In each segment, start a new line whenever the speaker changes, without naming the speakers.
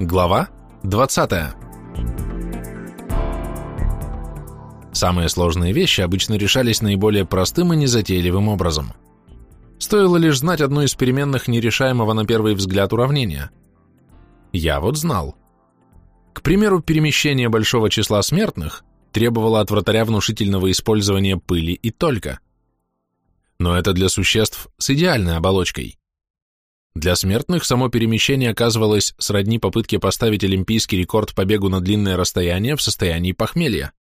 Глава 20. Самые сложные вещи обычно решались наиболее простым и незатейливым образом. Стоило лишь знать одну из переменных нерешаемого на первый взгляд уравнения. Я вот знал. К примеру, перемещение большого числа смертных требовало от вратаря внушительного использования пыли и только. Но это для существ с идеальной оболочкой. Для смертных само перемещение оказывалось сродни попытке поставить олимпийский рекорд по бегу на длинное расстояние в состоянии похмелья.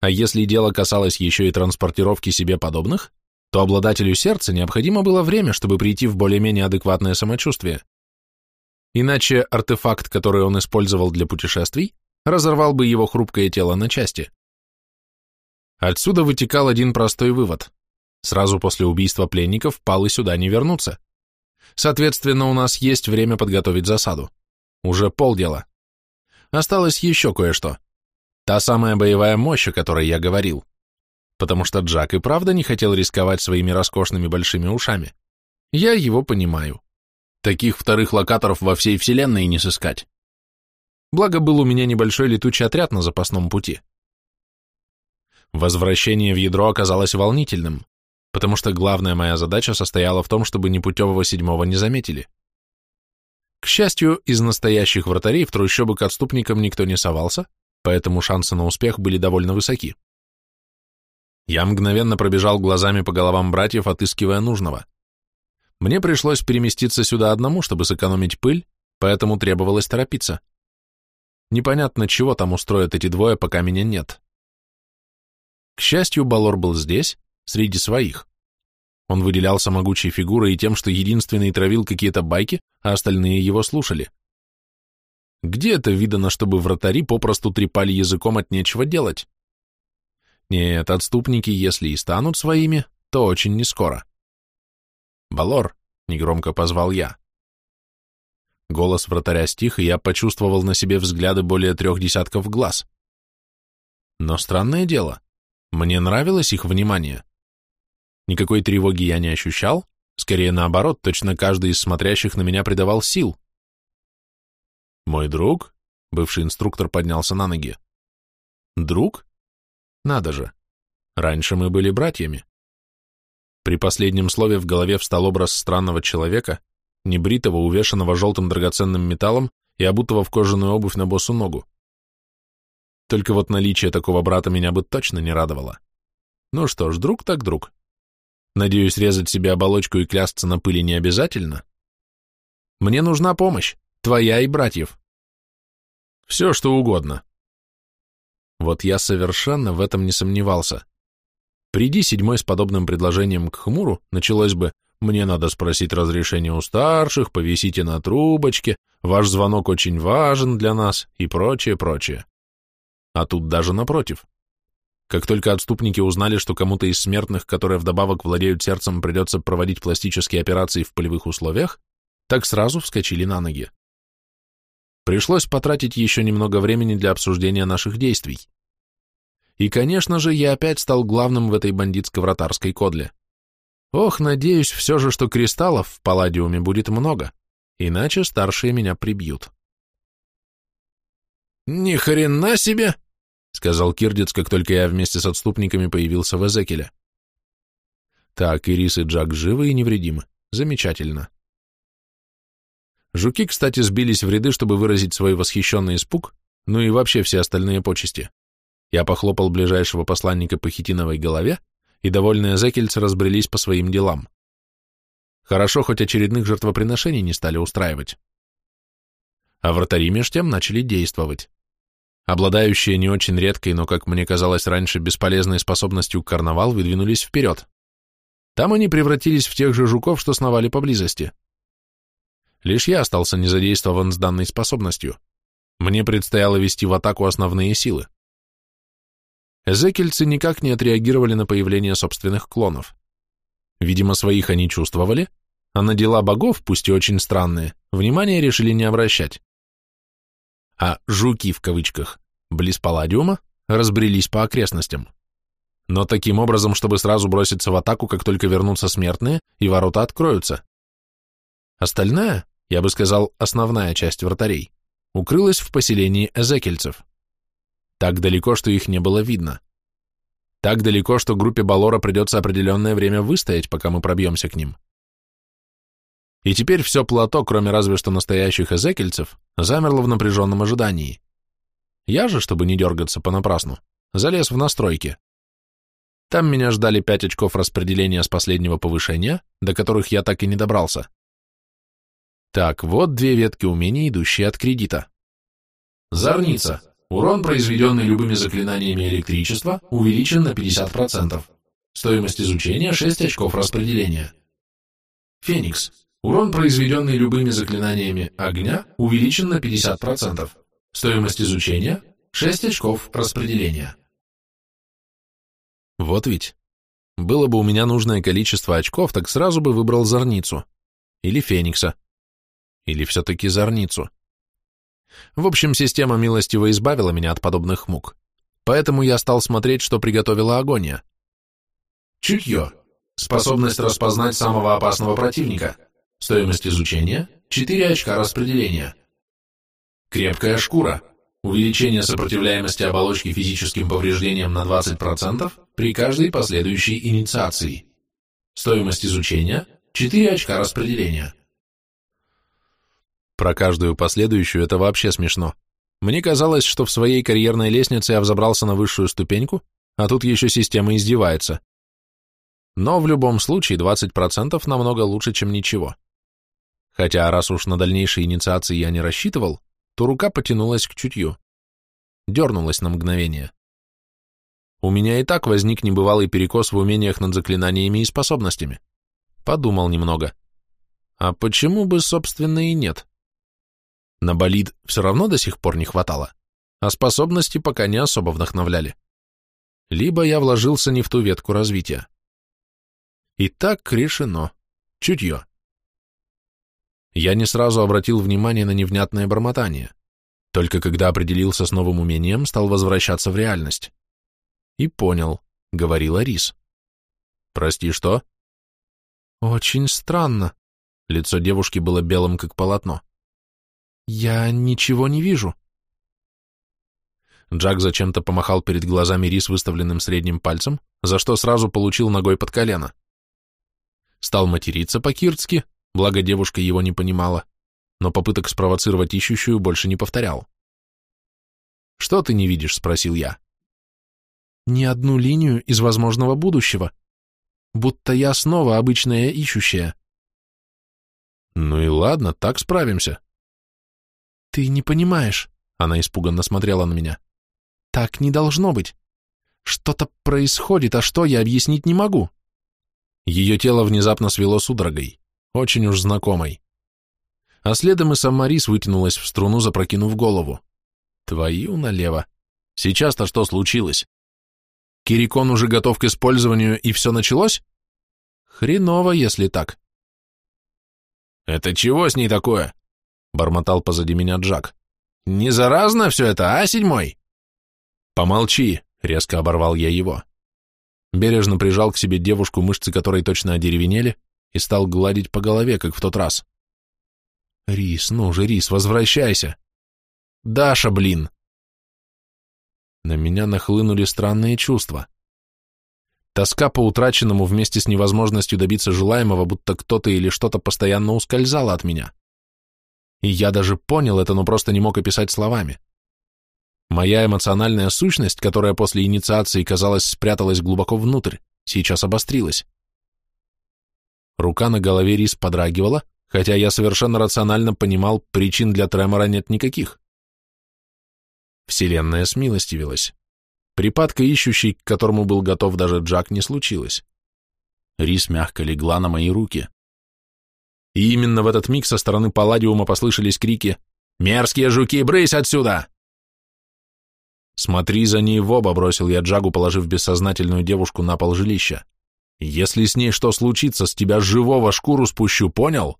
А если дело касалось еще и транспортировки себе подобных, то обладателю сердца необходимо было время, чтобы прийти в более-менее адекватное самочувствие. Иначе артефакт, который он использовал для путешествий, разорвал бы его хрупкое тело на части. Отсюда вытекал один простой вывод. Сразу после убийства пленников палы сюда не вернутся. Соответственно, у нас есть время подготовить засаду. Уже полдела. Осталось еще кое-что. Та самая боевая мощь, о которой я говорил. Потому что Джак и правда не хотел рисковать своими роскошными большими ушами. Я его понимаю. Таких вторых локаторов во всей вселенной не сыскать. Благо был у меня небольшой летучий отряд на запасном пути. Возвращение в ядро оказалось волнительным потому что главная моя задача состояла в том, чтобы непутевого седьмого не заметили. К счастью, из настоящих вратарей в трущобы к отступникам никто не совался, поэтому шансы на успех были довольно высоки. Я мгновенно пробежал глазами по головам братьев, отыскивая нужного. Мне пришлось переместиться сюда одному, чтобы сэкономить пыль, поэтому требовалось торопиться. Непонятно, чего там устроят эти двое, пока меня нет. К счастью, Балор был здесь, среди своих. Он выделялся могучей фигурой и тем, что единственный травил какие-то байки, а остальные его слушали. Где это видано, чтобы вратари попросту трепали языком от нечего делать? Нет, отступники, если и станут своими, то очень нескоро. «Балор», — негромко позвал я. Голос вратаря стих, и я почувствовал на себе взгляды более трех десятков глаз. Но странное дело, мне нравилось их внимание. Никакой тревоги я не ощущал, скорее наоборот, точно каждый из смотрящих на меня придавал сил. «Мой друг?» — бывший инструктор поднялся на ноги. «Друг? Надо же. Раньше мы были братьями». При последнем слове в голове встал образ странного человека, небритого, увешанного желтым драгоценным металлом и обутого в кожаную обувь на босу ногу. Только вот наличие такого брата меня бы точно не радовало. Ну что ж, друг так друг. Надеюсь, резать себе оболочку и клясться на пыли не обязательно. Мне нужна помощь, твоя и братьев. Все, что угодно. Вот я совершенно в этом не сомневался. Приди седьмой с подобным предложением к хмуру, началось бы «Мне надо спросить разрешение у старших, повисите на трубочке, ваш звонок очень важен для нас» и прочее, прочее. А тут даже напротив. Как только отступники узнали, что кому-то из смертных, которые вдобавок владеют сердцем, придется проводить пластические операции в полевых условиях, так сразу вскочили на ноги. Пришлось потратить еще немного времени для обсуждения наших действий. И, конечно же, я опять стал главным в этой бандитско-вратарской кодле. Ох, надеюсь все же, что кристаллов в палладиуме будет много, иначе старшие меня прибьют. «Ни хрена себе!» Сказал Кирдец, как только я вместе с отступниками появился в Эзекеле. Так, Ирис и Джак живы и невредимы. Замечательно. Жуки, кстати, сбились в ряды, чтобы выразить свой восхищенный испуг, ну и вообще все остальные почести. Я похлопал ближайшего посланника по хитиновой голове, и довольные зекельцы разбрелись по своим делам. Хорошо, хоть очередных жертвоприношений не стали устраивать. А вратари меж тем начали действовать. Обладающие не очень редкой, но, как мне казалось раньше, бесполезной способностью к карнавал выдвинулись вперед. Там они превратились в тех же жуков, что сновали поблизости. Лишь я остался незадействован с данной способностью. Мне предстояло вести в атаку основные силы. Эзекельцы никак не отреагировали на появление собственных клонов. Видимо, своих они чувствовали, а на дела богов, пусть и очень странные, внимания решили не обращать а «жуки» в кавычках, близ Палладиума, разбрелись по окрестностям. Но таким образом, чтобы сразу броситься в атаку, как только вернутся смертные, и ворота откроются. Остальная, я бы сказал, основная часть вратарей, укрылась в поселении эзекельцев. Так далеко, что их не было видно. Так далеко, что группе Балора придется определенное время выстоять, пока мы пробьемся к ним. И теперь все плато, кроме разве что настоящих эзекельцев, замерло в напряженном ожидании. Я же, чтобы не дергаться понапрасну, залез в настройки. Там меня ждали пять очков распределения с последнего повышения, до которых я так и не добрался. Так, вот две ветки умений, идущие от кредита.
Зорница. Урон, произведенный любыми заклинаниями электричества, увеличен на 50%. Стоимость изучения 6 очков распределения. Феникс. Урон, произведенный любыми заклинаниями огня, увеличен на 50%. Стоимость изучения 6 очков распределения.
Вот ведь. Было бы у меня нужное количество очков, так сразу бы выбрал Зорницу. Или Феникса. Или все-таки Зорницу. В общем, система милостиво избавила меня от подобных мук. Поэтому я стал смотреть, что приготовила Агония.
Чутье. Способность распознать самого опасного противника. Стоимость изучения – 4 очка распределения. Крепкая шкура. Увеличение сопротивляемости оболочки физическим повреждениям на 20% при каждой последующей инициации. Стоимость изучения – 4 очка распределения.
Про каждую последующую это вообще смешно. Мне казалось, что в своей карьерной лестнице я взобрался на высшую ступеньку, а тут еще система издевается. Но в любом случае 20% намного лучше, чем ничего. Хотя раз уж на дальнейшие инициации я не рассчитывал, то рука потянулась к чутью. Дернулась на мгновение. У меня и так возник небывалый перекос в умениях над заклинаниями и способностями. Подумал немного. А почему бы, собственно, и нет? На болид все равно до сих пор не хватало, а способности пока не особо вдохновляли. Либо я вложился не в ту ветку развития. И так решено. Чутье. Я не сразу обратил внимание на невнятное бормотание. Только когда определился с новым умением, стал возвращаться в реальность. И понял, говорила Рис. «Прости, что?» «Очень странно». Лицо девушки было белым, как полотно. «Я ничего не вижу». Джак зачем-то помахал перед глазами Рис выставленным средним пальцем, за что сразу получил ногой под колено. Стал материться по-киртски, благо девушка его не понимала, но попыток спровоцировать ищущую больше не повторял. «Что ты не видишь?» — спросил я. «Ни одну линию из возможного будущего. Будто я снова обычная ищущая». «Ну и ладно, так справимся», «Ты не понимаешь», — она испуганно смотрела на меня. «Так не должно быть. Что-то происходит, а что, я объяснить не могу». Ее тело внезапно свело судорогой, очень уж знакомой. А следом и сама Рис вытянулась в струну, запрокинув голову. «Твою налево. Сейчас-то что случилось? Кирикон уже готов к использованию, и все началось? Хреново, если так».
«Это чего с ней такое?» — бормотал позади меня Джак. «Не заразно все это, а, седьмой?»
«Помолчи», — резко оборвал я его. Бережно прижал к себе девушку, мышцы которой точно одеревенели, и стал гладить по голове, как в тот раз. «Рис, ну же, Рис, возвращайся!» «Даша, блин!» На меня нахлынули странные чувства. Тоска по утраченному вместе с невозможностью добиться желаемого, будто кто-то или что-то постоянно ускользало от меня. И я даже понял это, но просто не мог описать словами. Моя эмоциональная сущность, которая после инициации, казалось, спряталась глубоко внутрь, сейчас обострилась. Рука на голове Рис подрагивала, хотя я совершенно рационально понимал, причин для тремора нет никаких. Вселенная смилостивилась. Припадка ищущий, к которому был готов даже Джак, не случилось. Рис мягко легла на мои руки. И именно в этот миг со стороны Палладиума послышались крики «Мерзкие жуки, брысь отсюда!» «Смотри за ней в оба», — бросил я Джагу, положив бессознательную девушку на пол жилища. «Если с ней что случится, с тебя живого шкуру спущу, понял?»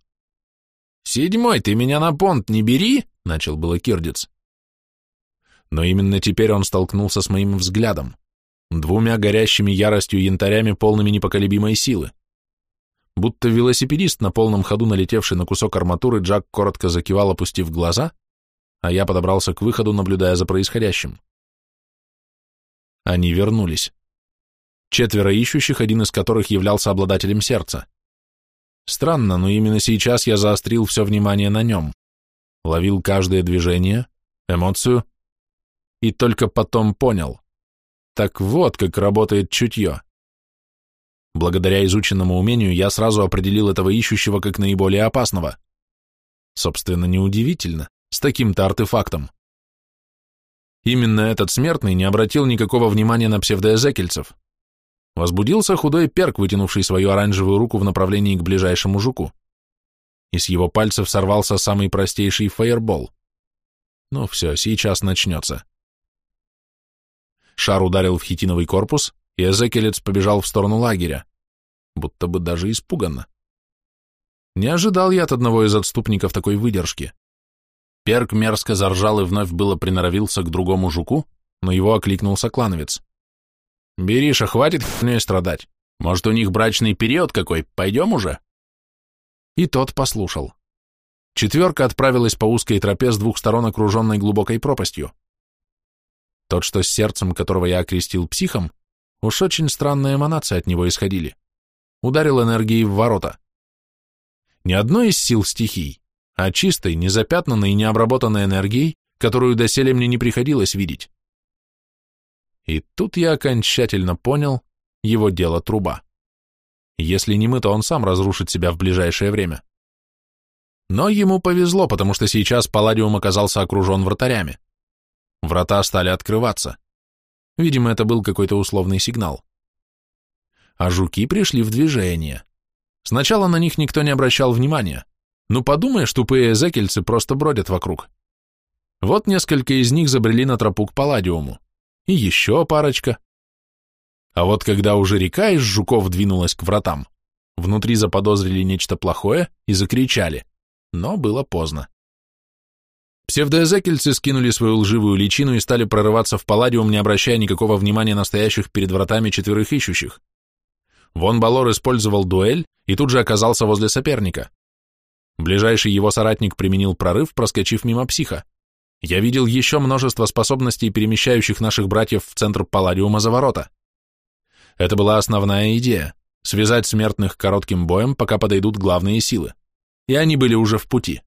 «Седьмой, ты меня на понт не бери!» — начал было Кирдец. Но именно теперь он столкнулся с моим взглядом, двумя горящими яростью янтарями, полными непоколебимой силы. Будто велосипедист на полном ходу, налетевший на кусок арматуры, Джак коротко закивал, опустив глаза, а я подобрался к выходу, наблюдая за происходящим. Они вернулись. Четверо ищущих, один из которых являлся обладателем сердца. Странно, но именно сейчас я заострил все внимание на нем. Ловил каждое движение, эмоцию, и только потом понял. Так вот, как работает чутье. Благодаря изученному умению я сразу определил этого ищущего как наиболее опасного. Собственно, неудивительно, с таким-то артефактом. Именно этот смертный не обратил никакого внимания на псевдоэзекельцев. Возбудился худой перк, вытянувший свою оранжевую руку в направлении к ближайшему жуку. И с его пальцев сорвался самый простейший фаербол. Ну все, сейчас начнется. Шар ударил в хитиновый корпус, и Эзекелец побежал в сторону лагеря, будто бы даже испуганно. Не ожидал я от одного из отступников такой выдержки. Перк мерзко заржал и вновь было приноровился к другому жуку, но его окликнул соклановец. «Бериша, хватит хней страдать. Может, у них брачный период какой? Пойдем уже?» И тот послушал. Четверка отправилась по узкой тропе с двух сторон, окруженной глубокой пропастью. Тот, что с сердцем, которого я окрестил психом, уж очень странные эманации от него исходили. Ударил энергией в ворота. Ни одной из сил стихий, а чистой, незапятнанной и необработанной энергией, которую доселе мне не приходилось видеть. И тут я окончательно понял, его дело труба. Если не мы, то он сам разрушит себя в ближайшее время. Но ему повезло, потому что сейчас Палладиум оказался окружен вратарями. Врата стали открываться. Видимо, это был какой-то условный сигнал. А жуки пришли в движение. Сначала на них никто не обращал внимания. Ну, подумаешь, тупые зекельцы просто бродят вокруг. Вот несколько из них забрели на тропу к Палладиуму. И еще парочка. А вот когда уже река из жуков двинулась к вратам, внутри заподозрили нечто плохое и закричали. Но было поздно. Псевдоэзекельцы скинули свою лживую личину и стали прорываться в Палладиум, не обращая никакого внимания на стоящих перед вратами четверых ищущих. Вон Балор использовал дуэль и тут же оказался возле соперника. Ближайший его соратник применил прорыв, проскочив мимо психа. Я видел еще множество способностей, перемещающих наших братьев в центр Палладиума за ворота. Это была основная идея — связать смертных коротким боем, пока подойдут главные силы. И они были уже в пути.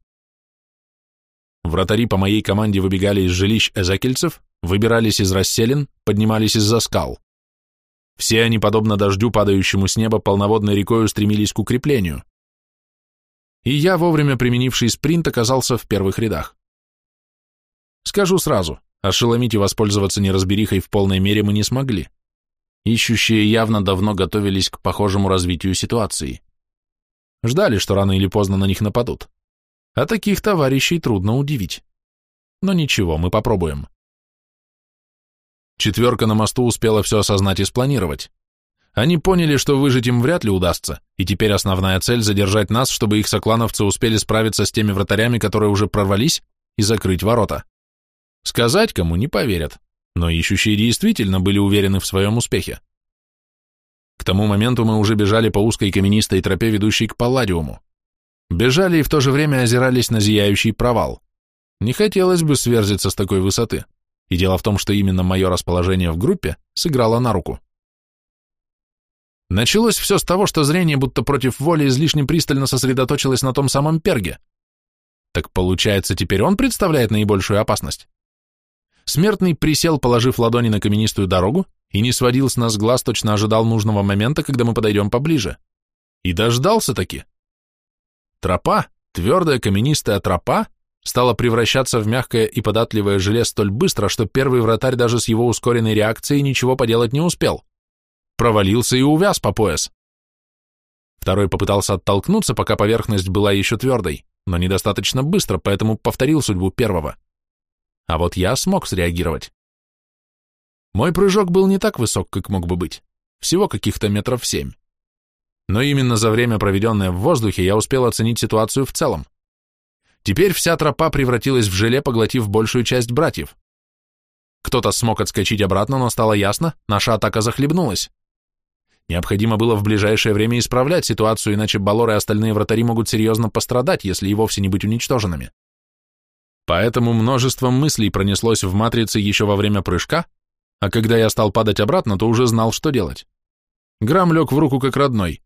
Вратари по моей команде выбегали из жилищ эзекельцев, выбирались из расселин, поднимались из-за скал. Все они, подобно дождю, падающему с неба, полноводной рекой устремились к укреплению. И я, вовремя применивший спринт, оказался в первых рядах. Скажу сразу, ошеломить и воспользоваться неразберихой в полной мере мы не смогли. Ищущие явно давно готовились к похожему развитию ситуации. Ждали, что рано или поздно на них нападут. А таких товарищей трудно удивить. Но ничего, мы попробуем. Четверка на мосту успела все осознать и спланировать. Они поняли, что выжить им вряд ли удастся, и теперь основная цель — задержать нас, чтобы их соклановцы успели справиться с теми вратарями, которые уже прорвались, и закрыть ворота. Сказать кому не поверят, но ищущие действительно были уверены в своем успехе. К тому моменту мы уже бежали по узкой каменистой тропе, ведущей к Палладиуму. Бежали и в то же время озирались на зияющий провал. Не хотелось бы сверзиться с такой высоты, и дело в том, что именно мое расположение в группе сыграло на руку. Началось все с того, что зрение будто против воли излишне пристально сосредоточилось на том самом перге. Так получается, теперь он представляет наибольшую опасность? Смертный присел, положив ладони на каменистую дорогу, и не сводил с нас глаз, точно ожидал нужного момента, когда мы подойдем поближе. И дождался таки. Тропа, твердая каменистая тропа, стала превращаться в мягкое и податливое желе столь быстро, что первый вратарь даже с его ускоренной реакцией ничего поделать не успел. Провалился и увяз по пояс. Второй попытался оттолкнуться, пока поверхность была еще твердой, но недостаточно быстро, поэтому повторил судьбу первого. А вот я смог среагировать. Мой прыжок был не так высок, как мог бы быть, всего каких-то метров семь но именно за время, проведенное в воздухе, я успел оценить ситуацию в целом. Теперь вся тропа превратилась в желе, поглотив большую часть братьев. Кто-то смог отскочить обратно, но стало ясно, наша атака захлебнулась. Необходимо было в ближайшее время исправлять ситуацию, иначе Балор и остальные вратари могут серьезно пострадать, если и вовсе не быть уничтоженными. Поэтому множество мыслей пронеслось в матрице еще во время прыжка, а когда я стал падать обратно, то уже знал, что делать. Грамм лег в руку как родной.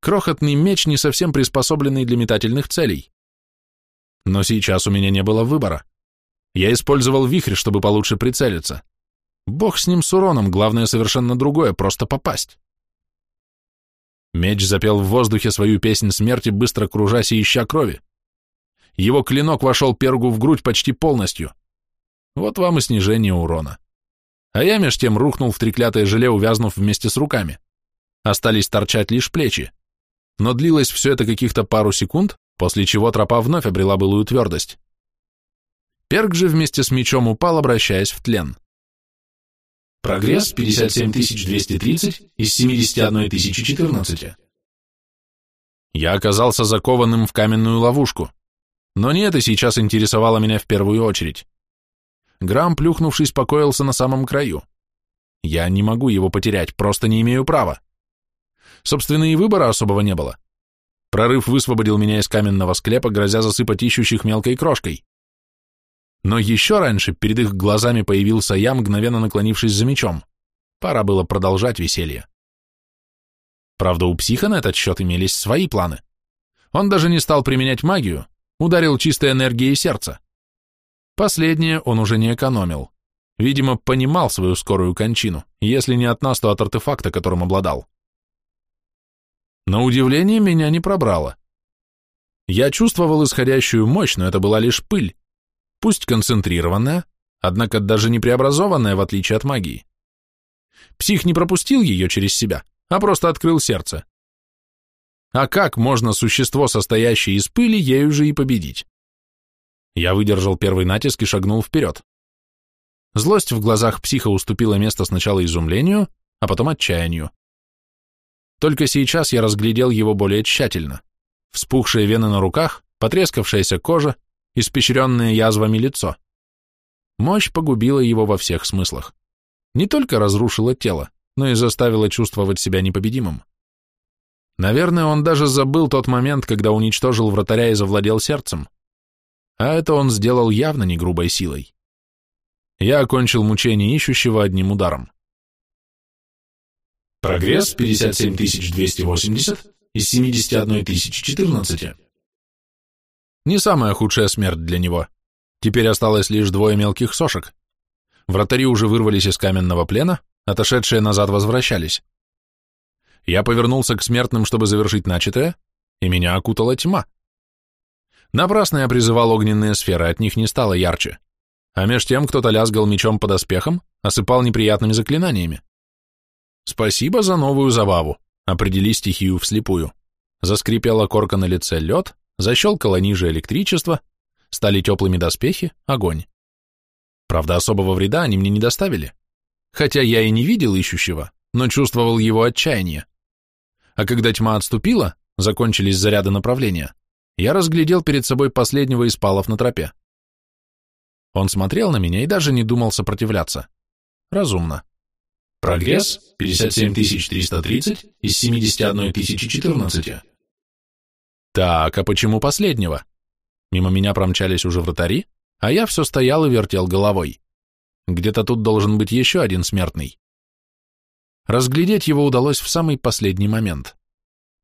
Крохотный меч, не совсем приспособленный для метательных целей. Но сейчас у меня не было выбора. Я использовал вихрь, чтобы получше прицелиться. Бог с ним с уроном, главное совершенно другое, просто попасть. Меч запел в воздухе свою песнь смерти, быстро кружась и ища крови. Его клинок вошел Пергу в грудь почти полностью. Вот вам и снижение урона. А я меж тем рухнул в треклятое желе, увязнув вместе с руками. Остались торчать лишь плечи. Но длилось все это каких-то пару секунд, после чего тропа вновь обрела былую твердость. Перг же вместе с мечом упал, обращаясь в тлен.
Прогресс 57230 из 71014.
Я оказался закованным в каменную ловушку. Но не это сейчас интересовало меня в первую очередь. Грамм, плюхнувшись, покоился на самом краю. Я не могу его потерять, просто не имею права. Собственно, и выбора особого не было. Прорыв высвободил меня из каменного склепа, грозя засыпать ищущих мелкой крошкой. Но еще раньше перед их глазами появился я, мгновенно наклонившись за мечом. Пора было продолжать веселье. Правда, у психа на этот счет имелись свои планы. Он даже не стал применять магию, ударил чистой энергией сердца. Последнее он уже не экономил. Видимо, понимал свою скорую кончину, если не от нас, то от артефакта, которым обладал. На удивление меня не пробрало. Я чувствовал исходящую мощь, но это была лишь пыль, пусть концентрированная, однако даже не преобразованная, в отличие от магии. Псих не пропустил ее через себя, а просто открыл сердце. А как можно существо, состоящее из пыли, ею же и победить? Я выдержал первый натиск и шагнул вперед. Злость в глазах психа уступила место сначала изумлению, а потом отчаянию. Только сейчас я разглядел его более тщательно. Вспухшие вены на руках, потрескавшаяся кожа, испещренное язвами лицо. Мощь погубила его во всех смыслах. Не только разрушила тело, но и заставила чувствовать себя непобедимым. Наверное, он даже забыл тот момент, когда уничтожил вратаря и завладел сердцем. А это он сделал явно не грубой силой. Я окончил мучение ищущего одним ударом.
Прогресс 57280 из 71014.
Не самая худшая смерть для него. Теперь осталось лишь двое мелких сошек. Вратари уже вырвались из каменного плена, отошедшие назад возвращались. Я повернулся к смертным, чтобы завершить начатое, и меня окутала тьма. Напрасно я призывал огненные сферы, от них не стало ярче. А меж тем кто-то лязгал мечом под оспехом, осыпал неприятными заклинаниями. Спасибо за новую забаву. Определи стихию вслепую. Заскрипела корка на лице лед, защелкало ниже электричество, стали теплыми доспехи, огонь. Правда, особого вреда они мне не доставили. Хотя я и не видел ищущего, но чувствовал его отчаяние. А когда тьма отступила, закончились заряды направления, я разглядел перед собой последнего из палов на тропе. Он смотрел на меня и даже не думал сопротивляться. Разумно.
Прогресс 57330 из 71014.
Так, а почему последнего? Мимо меня промчались уже вратари, а я все стоял и вертел головой. Где-то тут должен быть еще один смертный. Разглядеть его удалось в самый последний момент.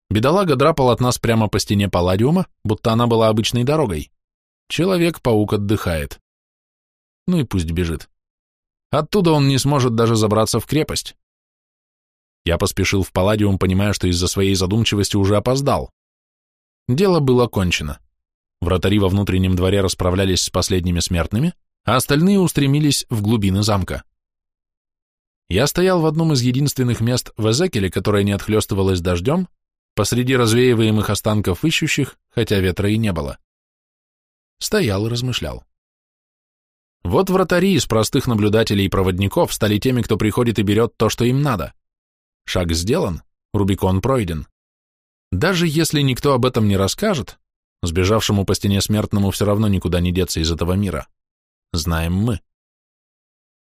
Бедолага драпал от нас прямо по стене палладиума, будто она была обычной дорогой. Человек-паук отдыхает. Ну и пусть бежит. Оттуда он не сможет даже забраться в крепость. Я поспешил в Палладиум, понимая, что из-за своей задумчивости уже опоздал. Дело было кончено. Вратари во внутреннем дворе расправлялись с последними смертными, а остальные устремились в глубины замка. Я стоял в одном из единственных мест в Эзекеле, которое не отхлестывалось дождем, посреди развеиваемых останков ищущих, хотя ветра и не было. Стоял и размышлял. Вот вратари из простых наблюдателей и проводников стали теми, кто приходит и берет то, что им надо. Шаг сделан, Рубикон пройден. Даже если никто об этом не расскажет, сбежавшему по стене смертному все равно никуда не деться из этого мира. Знаем мы.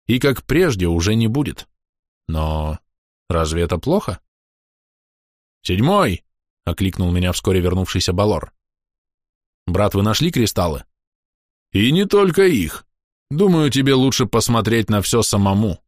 И как прежде уже не будет. Но разве это плохо? «Седьмой!» — окликнул меня вскоре вернувшийся Балор. «Брат, вы нашли кристаллы?» И не только их. Думаю, тебе лучше посмотреть на все самому.